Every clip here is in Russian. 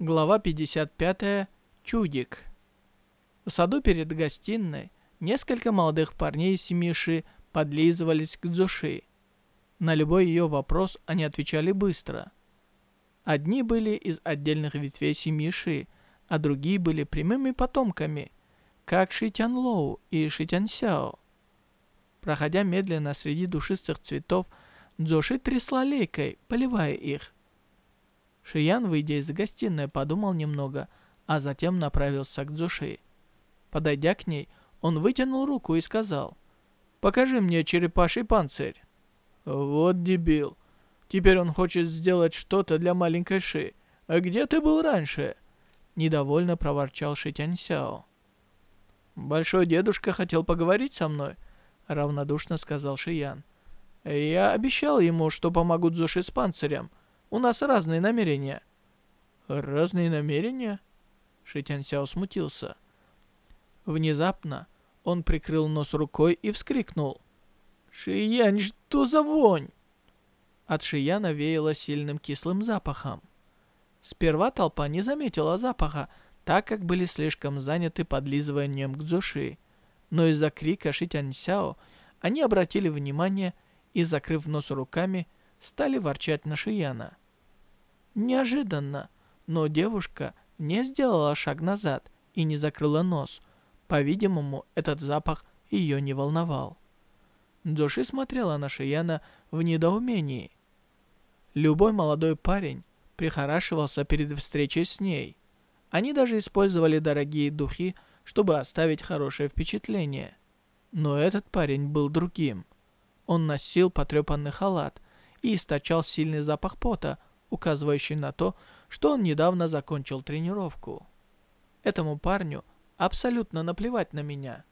Глава 55. Чудик. В саду перед гостиной несколько молодых парней из семьи Ши подлизывались к Дзуши. На любой ее вопрос они отвечали быстро. Одни были из отдельных ветвей семьи Ши, а другие были прямыми потомками, как Ши Тян Лоу и Ши Тян Сяо. Проходя медленно среди душистых цветов, Дзуши трясла лейкой, поливая их. Шиян, выйдя из гостиной, подумал немного, а затем направился к Дзуши. Подойдя к ней, он вытянул руку и сказал, «Покажи мне черепаший панцирь». «Вот дебил. Теперь он хочет сделать что-то для маленькой Ши. А где ты был раньше?» Недовольно проворчал Ши Тяньсяо. «Большой дедушка хотел поговорить со мной», — равнодушно сказал Шиян. «Я обещал ему, что помогу Дзуши с панцирем, у нас разные намерения». «Разные намерения?» Шитян Сяо смутился. Внезапно он прикрыл нос рукой и вскрикнул. «Шиянь, что за вонь?» От Шияна веяло сильным кислым запахом. Сперва толпа не заметила запаха, так как были слишком заняты подлизыванием к Дзуши. Но из-за крика Шитянь Сяо они обратили внимание и, закрыв нос руками, стали ворчать на Шияна. Неожиданно, но девушка не сделала шаг назад и не закрыла нос. По-видимому, этот запах ее не волновал. Дзоши смотрела на Шияна в недоумении. Любой молодой парень прихорашивался перед встречей с ней. Они даже использовали дорогие духи, чтобы оставить хорошее впечатление. Но этот парень был другим. Он носил потрепанный халат, и источал сильный запах пота, указывающий на то, что он недавно закончил тренировку. Этому парню абсолютно наплевать на меня.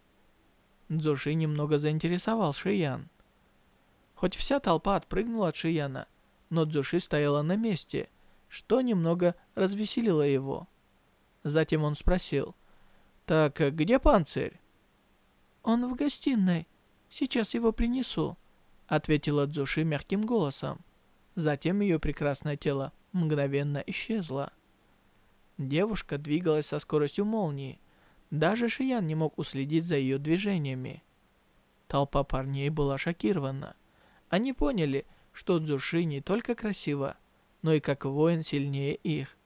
Дзуши немного заинтересовал Шиян. Хоть вся толпа отпрыгнула от Шияна, но Дзуши стояла на месте, что немного развеселило его. Затем он спросил, «Так где панцирь?» «Он в гостиной. Сейчас его принесу», ответила Дзуши мягким голосом. Затем ее прекрасное тело мгновенно исчезло. Девушка двигалась со скоростью молнии. Даже Шиян не мог уследить за ее движениями. Толпа парней была шокирована. Они поняли, что Дзуши не только красива, но и как воин сильнее их.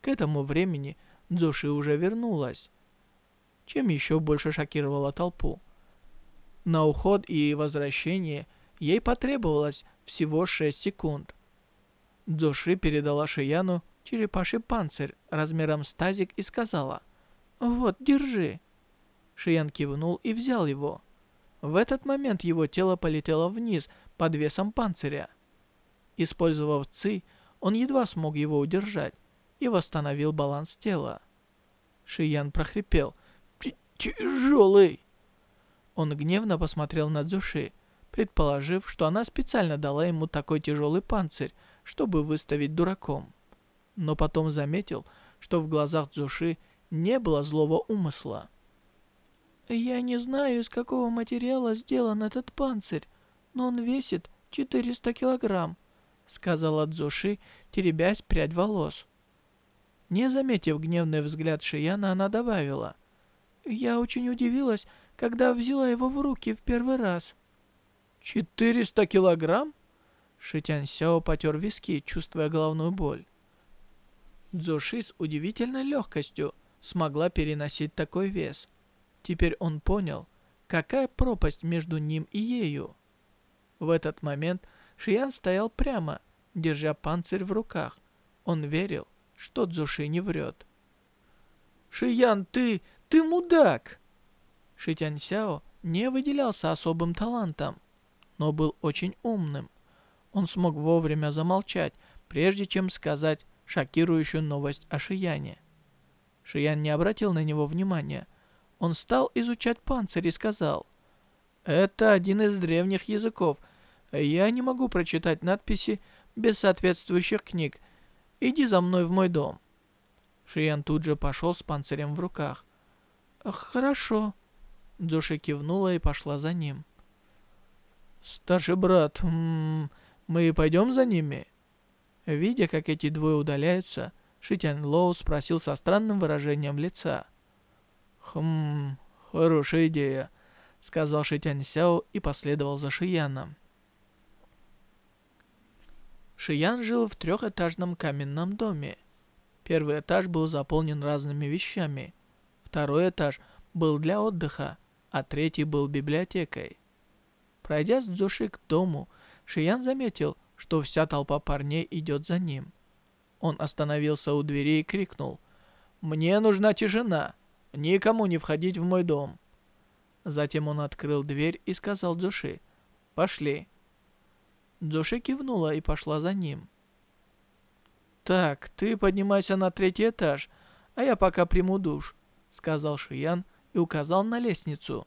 К этому времени Дзуши уже вернулась, чем еще больше шокировала толпу. На уход и возвращение ей потребовалось всего 6 секунд. Дзоши передала Шияну черепаший панцирь размером с тазик и сказала «Вот, держи». Шиян кивнул и взял его. В этот момент его тело полетело вниз под весом панциря. Использовав ци, он едва смог его удержать и восстановил баланс тела. Шиян прохрипел «Тяжелый!» Он гневно посмотрел на Дзюши, предположив, что она специально дала ему такой тяжелый панцирь, чтобы выставить дураком. Но потом заметил, что в глазах Дзюши не было злого умысла. «Я не знаю, из какого материала сделан этот панцирь, но он весит 400 килограмм», сказала Дзуши, теребясь прядь волос. Не заметив гневный взгляд Шияна, она добавила. «Я очень удивилась, когда взяла его в руки в первый раз. «Четыреста килограмм?» Шитян Сяо потер виски, чувствуя головную боль. Дзоши с удивительной легкостью смогла переносить такой вес. Теперь он понял, какая пропасть между ним и ею. В этот момент Шиян стоял прямо, держа панцирь в руках. Он верил, что Дзуши не врет. «Шиян, ты... ты мудак!» Шитянь Сяо не выделялся особым талантом, но был очень умным. Он смог вовремя замолчать, прежде чем сказать шокирующую новость о Шияне. Шиян не обратил на него внимания. Он стал изучать панцирь и сказал, «Это один из древних языков. Я не могу прочитать надписи без соответствующих книг. Иди за мной в мой дом». Шиян тут же пошел с панцирем в руках. «Хорошо», Дзуши кивнула и пошла за ним. «Старший брат, м -м, мы пойдем за ними?» Видя, как эти двое удаляются, Шитян Лоу спросил со странным выражением лица. «Хм, хорошая идея», — сказал Шитян Сяо и последовал за Шияном. Шиян жил в трехэтажном каменном доме. Первый этаж был заполнен разными вещами. Второй этаж был для отдыха, а третий был библиотекой. Пройдя с Дзуши к дому, Шиян заметил, что вся толпа парней идет за ним. Он остановился у двери и крикнул «Мне нужна тишина! Никому не входить в мой дом!» Затем он открыл дверь и сказал Дзуши «Пошли!» Дзуши кивнула и пошла за ним. «Так, ты поднимайся на третий этаж, а я пока приму душ», — сказал Шиян и указал на лестницу.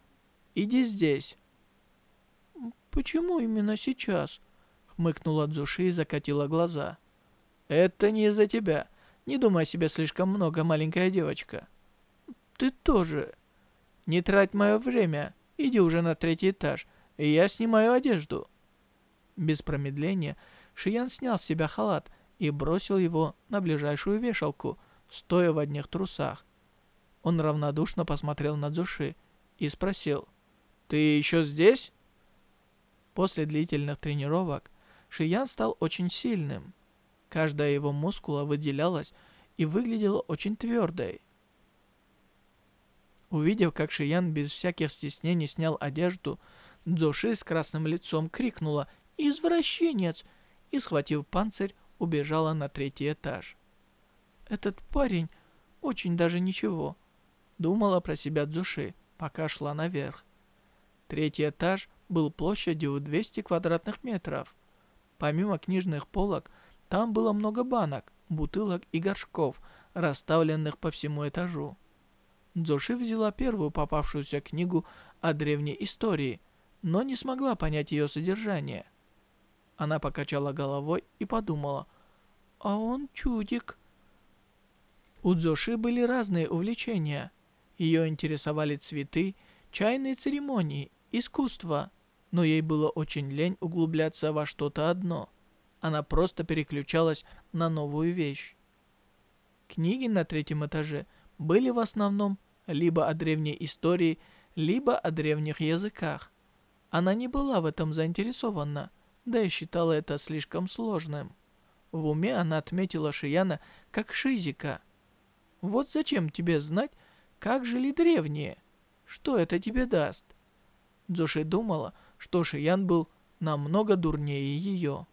«Иди здесь». «Почему именно сейчас?» — хмыкнула Дзуши и закатила глаза. «Это не из-за тебя. Не думай о себе слишком много, маленькая девочка». «Ты тоже». «Не трать мое время. Иди уже на третий этаж, и я снимаю одежду». Без промедления Шиян снял с себя халат и бросил его на ближайшую вешалку, стоя в одних трусах. Он равнодушно посмотрел на Дзуши и спросил, «Ты еще здесь?» После длительных тренировок Шиян стал очень сильным. Каждая его мускула выделялась и выглядела очень твердой. Увидев, как Шиян без всяких стеснений снял одежду, Дзуши с красным лицом крикнула «Извращенец!» и, схватив панцирь, убежала на третий этаж. «Этот парень очень даже ничего», — думала про себя Дзуши, пока шла наверх. Третий этаж был площадью 200 квадратных метров. Помимо книжных полок, там было много банок, бутылок и горшков, расставленных по всему этажу. Дзуши взяла первую попавшуюся книгу о древней истории, но не смогла понять ее содержание. Она покачала головой и подумала, «А он чудик». У Дзоши были разные увлечения. Ее интересовали цветы, чайные церемонии, искусство. Но ей было очень лень углубляться во что-то одно. Она просто переключалась на новую вещь. Книги на третьем этаже были в основном либо о древней истории, либо о древних языках. Она не была в этом заинтересована да и считала это слишком сложным. В уме она отметила Шияна как Шизика. Вот зачем тебе знать, как жили древние? Что это тебе даст? Дзуши думала, что Шиян был намного дурнее ее.